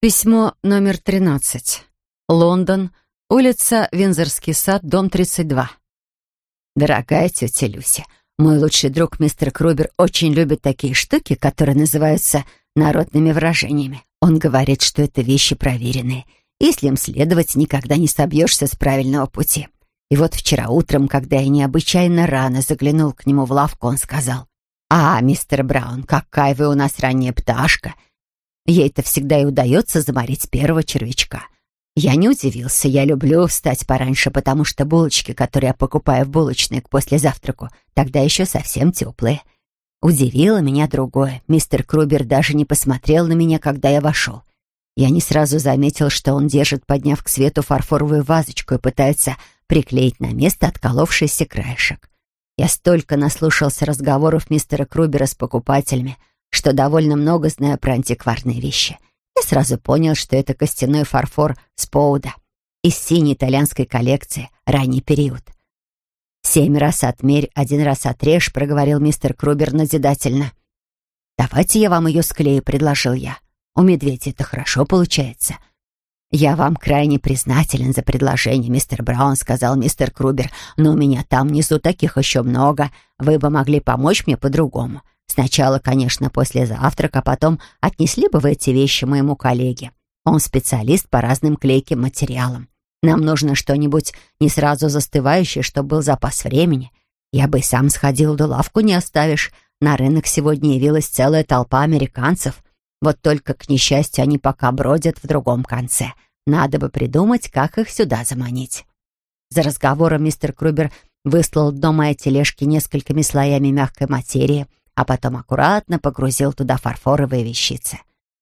Письмо номер 13. Лондон, улица Винзорский сад, дом 32. Дорогая тетя Люся, мой лучший друг мистер Крубер очень любит такие штуки, которые называются народными выражениями. Он говорит, что это вещи проверенные. Если им следовать, никогда не собьешься с правильного пути. И вот вчера утром, когда я необычайно рано заглянул к нему в лавку, он сказал, «А, мистер Браун, какая вы у нас ранняя пташка!» Ей-то всегда и удается заморить первого червячка. Я не удивился, я люблю встать пораньше, потому что булочки, которые я покупаю в булочной после завтраку, тогда еще совсем теплые. Удивило меня другое. Мистер Крубер даже не посмотрел на меня, когда я вошел. Я не сразу заметил, что он держит, подняв к свету фарфоровую вазочку и пытается приклеить на место отколовшийся краешек. Я столько наслушался разговоров мистера Крубера с покупателями, что довольно много знаю про антикварные вещи. Я сразу понял, что это костяной фарфор Споуда из синей итальянской коллекции, ранний период. «Семь раз отмерь, один раз отрежь», — проговорил мистер Крубер назидательно. «Давайте я вам ее склею», — предложил я. «У медведя это хорошо получается». «Я вам крайне признателен за предложение, мистер Браун», — сказал мистер Крубер. «но у меня там внизу таких еще много. Вы бы могли помочь мне по-другому. Сначала, конечно, после завтрака, потом отнесли бы вы эти вещи моему коллеге. Он специалист по разным клейким материалам. Нам нужно что-нибудь не сразу застывающее, чтобы был запас времени. Я бы сам сходил, до лавку не оставишь. На рынок сегодня явилась целая толпа американцев. Вот только, к несчастью, они пока бродят в другом конце. Надо бы придумать, как их сюда заманить. За разговором мистер Крубер выслал дно моей тележки несколькими слоями мягкой материи — а потом аккуратно погрузил туда фарфоровые вещицы.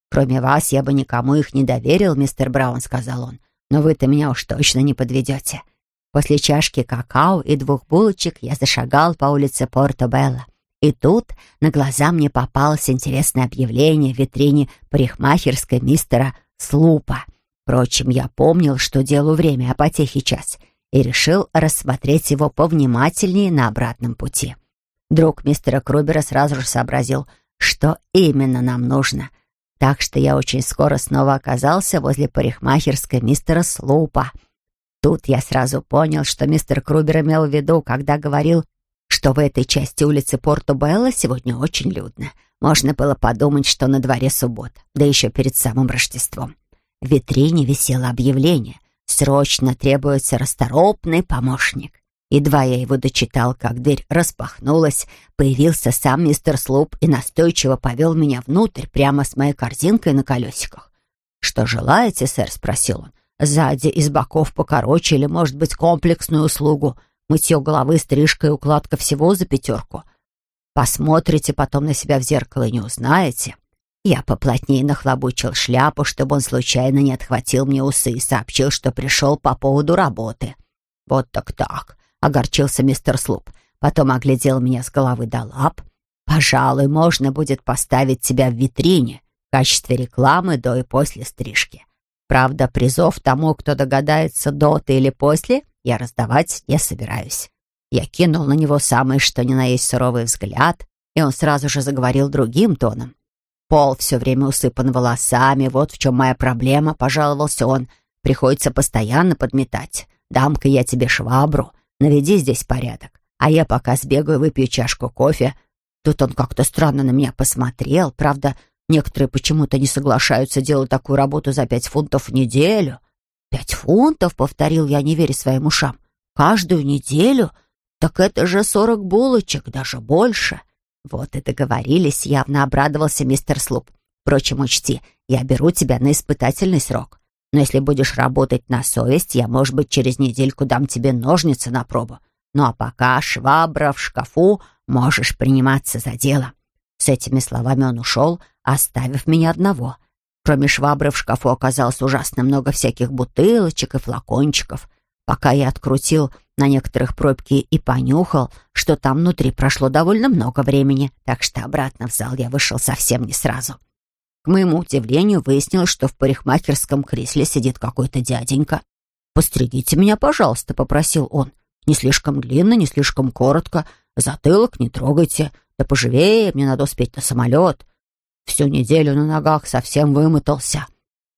«Кроме вас я бы никому их не доверил, мистер Браун», — сказал он. «Но вы-то меня уж точно не подведете». После чашки какао и двух булочек я зашагал по улице Порто-Белло. И тут на глаза мне попалось интересное объявление в витрине парикмахерской мистера Слупа. Впрочем, я помнил, что делаю время, а потехи час, и решил рассмотреть его повнимательнее на обратном пути. Друг мистера Крубера сразу же сообразил, что именно нам нужно. Так что я очень скоро снова оказался возле парикмахерской мистера Слупа. Тут я сразу понял, что мистер Крубер имел в виду, когда говорил, что в этой части улицы Порто-Белло сегодня очень людно. Можно было подумать, что на дворе суббот, да еще перед самым Рождеством. В витрине висело объявление «Срочно требуется расторопный помощник». Едва я его дочитал, как дверь распахнулась, появился сам мистер Слуп и настойчиво повел меня внутрь, прямо с моей корзинкой на колесиках. «Что желаете, сэр?» — спросил он. «Сзади из боков покороче или, может быть, комплексную услугу? Мытье головы, стрижка и укладка всего за пятерку. Посмотрите потом на себя в зеркало и не узнаете». Я поплотнее нахлобучил шляпу, чтобы он случайно не отхватил мне усы и сообщил, что пришел по поводу работы. «Вот так-так. — огорчился мистер Слуп. Потом оглядел меня с головы до лап. «Пожалуй, можно будет поставить тебя в витрине в качестве рекламы до и после стрижки. Правда, призов тому, кто догадается до ты или после, я раздавать не собираюсь». Я кинул на него самый что ни на есть суровый взгляд, и он сразу же заговорил другим тоном. «Пол все время усыпан волосами, вот в чем моя проблема», — пожаловался он. «Приходится постоянно подметать. Дам-ка я тебе швабру, наведи здесь порядок, а я пока сбегаю, выпью чашку кофе. Тут он как-то странно на меня посмотрел, правда, некоторые почему-то не соглашаются делать такую работу за пять фунтов в неделю. «Пять фунтов?» — повторил я, не веря своим ушам. «Каждую неделю? Так это же сорок булочек, даже больше». Вот и договорились, явно обрадовался мистер Слуп. Впрочем, учти, я беру тебя на испытательный срок. Но если будешь работать на совесть, я, может быть, через недельку дам тебе ножницы на пробу. Ну а пока швабра в шкафу, можешь приниматься за дело». С этими словами он ушел, оставив меня одного. Кроме швабры в шкафу оказалось ужасно много всяких бутылочек и флакончиков. Пока я открутил на некоторых пробки и понюхал, что там внутри прошло довольно много времени, так что обратно в зал я вышел совсем не сразу. К моему удивлению, выяснилось, что в парикмахерском кресле сидит какой-то дяденька. «Постригите меня, пожалуйста», — попросил он. «Не слишком длинно, не слишком коротко. Затылок не трогайте. Да поживее, мне надо успеть на самолет. Всю неделю на ногах совсем вымотался».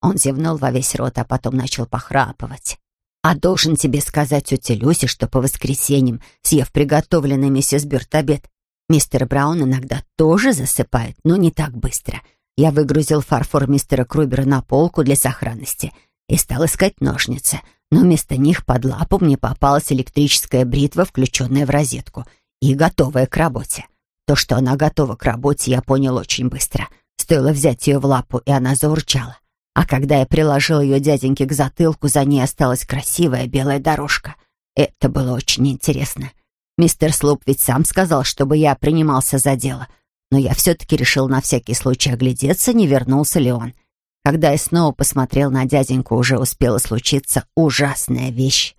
Он зевнул во весь рот, а потом начал похрапывать. «А должен тебе сказать тете Люсе, что по воскресеньям, съев приготовленный миссис Бёрд обед, мистер Браун иногда тоже засыпает, но не так быстро. Я выгрузил фарфор мистера Крубера на полку для сохранности и стал искать ножницы, но вместо них под лапу мне попалась электрическая бритва, включенная в розетку, и готовая к работе. То, что она готова к работе, я понял очень быстро. Стоило взять ее в лапу, и она заурчала. А когда я приложил ее дяденьке к затылку, за ней осталась красивая белая дорожка. Это было очень интересно. Мистер Слуп ведь сам сказал, чтобы я принимался за дело. Но я все-таки решил на всякий случай оглядеться, не вернулся ли он. Когда я снова посмотрел на дяденьку, уже успела случиться ужасная вещь.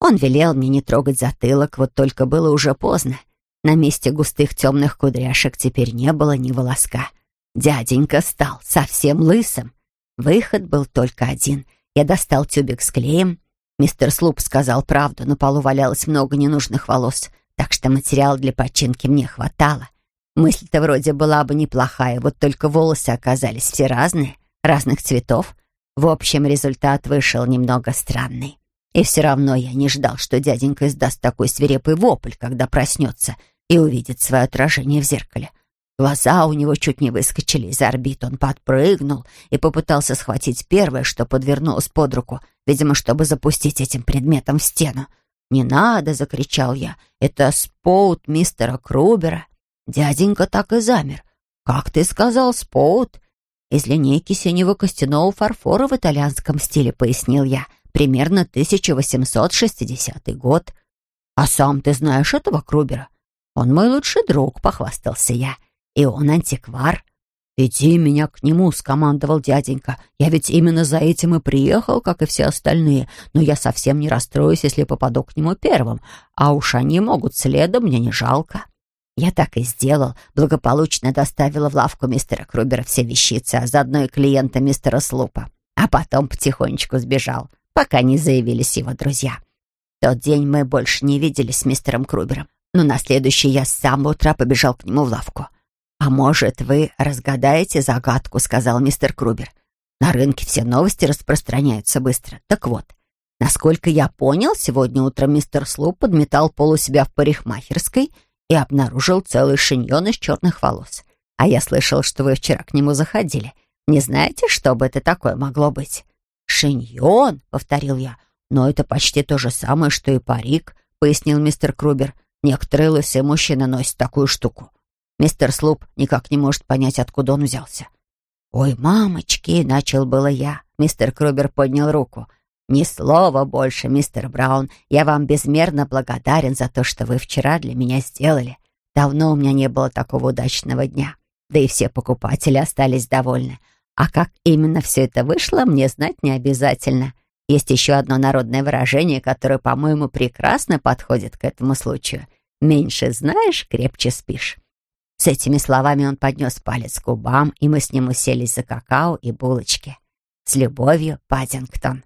Он велел мне не трогать затылок, вот только было уже поздно. На месте густых темных кудряшек теперь не было ни волоска. Дяденька стал совсем лысым. Выход был только один. Я достал тюбик с клеем. Мистер Слуп сказал правду, на полу валялось много ненужных волос, так что материала для починки мне хватало. Мысль-то вроде была бы неплохая, вот только волосы оказались все разные, разных цветов. В общем, результат вышел немного странный. И все равно я не ждал, что дяденька издаст такой свирепый вопль, когда проснется и увидит свое отражение в зеркале. Глаза у него чуть не выскочили из орбит. Он подпрыгнул и попытался схватить первое, что подвернулось под руку, видимо, чтобы запустить этим предметом в стену. «Не надо!» — закричал я. «Это споут мистера Крубера». Дяденька так и замер. «Как ты сказал, споут?» «Из линейки синего костяного фарфора в итальянском стиле», — пояснил я. «Примерно 1860 год». «А сам ты знаешь этого Крубера?» «Он мой лучший друг», — похвастался я. И он антиквар. «Иди меня к нему», — скомандовал дяденька. «Я ведь именно за этим и приехал, как и все остальные, но я совсем не расстроюсь, если попаду к нему первым, а уж они могут следом, мне не жалко». Я так и сделал, благополучно доставила в лавку мистера Крубера все вещицы, а заодно и клиента мистера Слупа. А потом потихонечку сбежал, пока не заявились его друзья. В тот день мы больше не виделись с мистером Крубером, но на следующий я с самого утра побежал к нему в лавку. «А может, вы разгадаете загадку», — сказал мистер Крубер. «На рынке все новости распространяются быстро. Так вот, насколько я понял, сегодня утром мистер Слуп подметал пол у себя в парикмахерской и обнаружил целый шиньон из черных волос. А я слышал, что вы вчера к нему заходили. Не знаете, что бы это такое могло быть?» «Шиньон», — повторил я. «Но это почти то же самое, что и парик», — пояснил мистер Крубер. «Некоторые лысые мужчины носят такую штуку. Мистер Слуп никак не может понять, откуда он взялся. «Ой, мамочки!» — начал было я. Мистер Крубер поднял руку. «Ни слова больше, мистер Браун. Я вам безмерно благодарен за то, что вы вчера для меня сделали. Давно у меня не было такого удачного дня. Да и все покупатели остались довольны. А как именно все это вышло, мне знать не обязательно. Есть еще одно народное выражение, которое, по-моему, прекрасно подходит к этому случаю. «Меньше знаешь, крепче спишь». С этими словами он поднес палец к губам, и мы с ним уселись за какао и булочки. С любовью, Паддингтон.